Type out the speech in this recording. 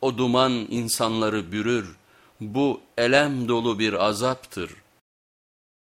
O duman insanları bürür, bu elem dolu bir azaptır.''